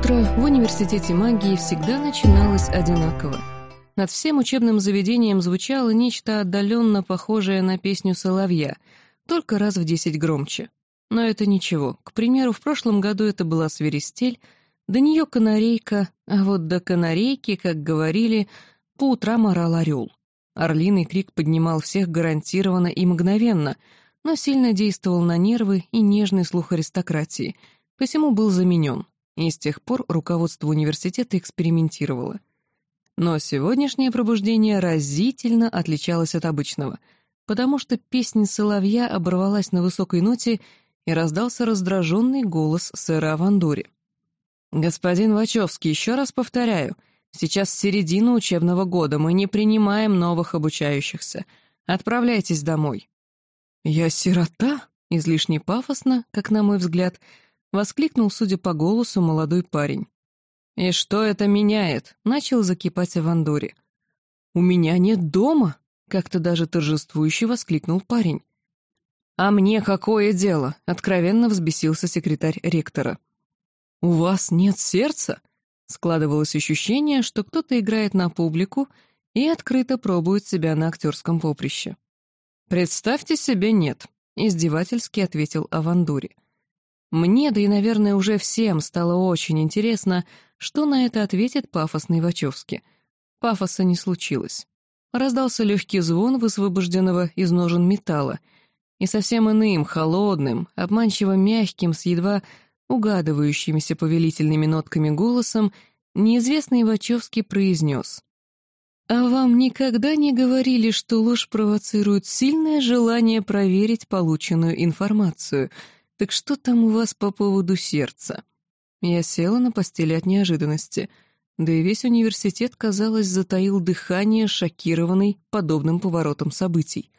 утро в университете магии всегда начиналось одинаково. Над всем учебным заведением звучало нечто отдаленно похожее на песню соловья, только раз в десять громче. Но это ничего. К примеру, в прошлом году это была свиристель, до нее канарейка, а вот до канарейки, как говорили, по утрам орал орел. Орлиный крик поднимал всех гарантированно и мгновенно, но сильно действовал на нервы и нежный слух аристократии, посему был заменен, и с тех пор руководство университета экспериментировало. Но сегодняшнее пробуждение разительно отличалось от обычного, потому что песня соловья оборвалась на высокой ноте и раздался раздраженный голос сэра Авандори. «Господин Вачовский, еще раз повторяю, сейчас середина учебного года, мы не принимаем новых обучающихся. Отправляйтесь домой». «Я сирота?» — излишне пафосно, как на мой взгляд, воскликнул, судя по голосу, молодой парень. «И что это меняет?» — начал закипать Авандори. «У меня нет дома!» — как-то даже торжествующе воскликнул парень. «А мне какое дело?» — откровенно взбесился секретарь ректора. «У вас нет сердца?» Складывалось ощущение, что кто-то играет на публику и открыто пробует себя на актерском поприще. «Представьте себе, нет», — издевательски ответил Авандури. Мне, да и, наверное, уже всем стало очень интересно, что на это ответит пафосный Вачовски. Пафоса не случилось. Раздался легкий звон высвобожденного из ножен металла — и совсем иным, холодным, обманчиво мягким, с едва угадывающимися повелительными нотками голосом, неизвестный Вачовский произнес. «А вам никогда не говорили, что ложь провоцирует сильное желание проверить полученную информацию? Так что там у вас по поводу сердца?» Я села на постели от неожиданности, да и весь университет, казалось, затаил дыхание, шокированный подобным поворотом событий.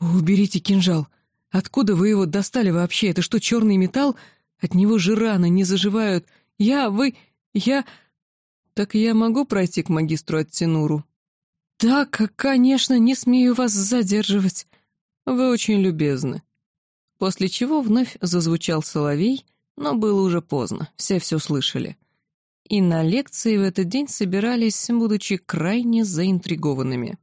«Уберите кинжал! Откуда вы его достали вообще? Это что, черный металл? От него же раны не заживают. Я, вы, я...» «Так я могу пройти к магистру Аттенуру?» «Так, конечно, не смею вас задерживать. Вы очень любезны». После чего вновь зазвучал соловей, но было уже поздно, все все слышали. И на лекции в этот день собирались, будучи крайне заинтригованными.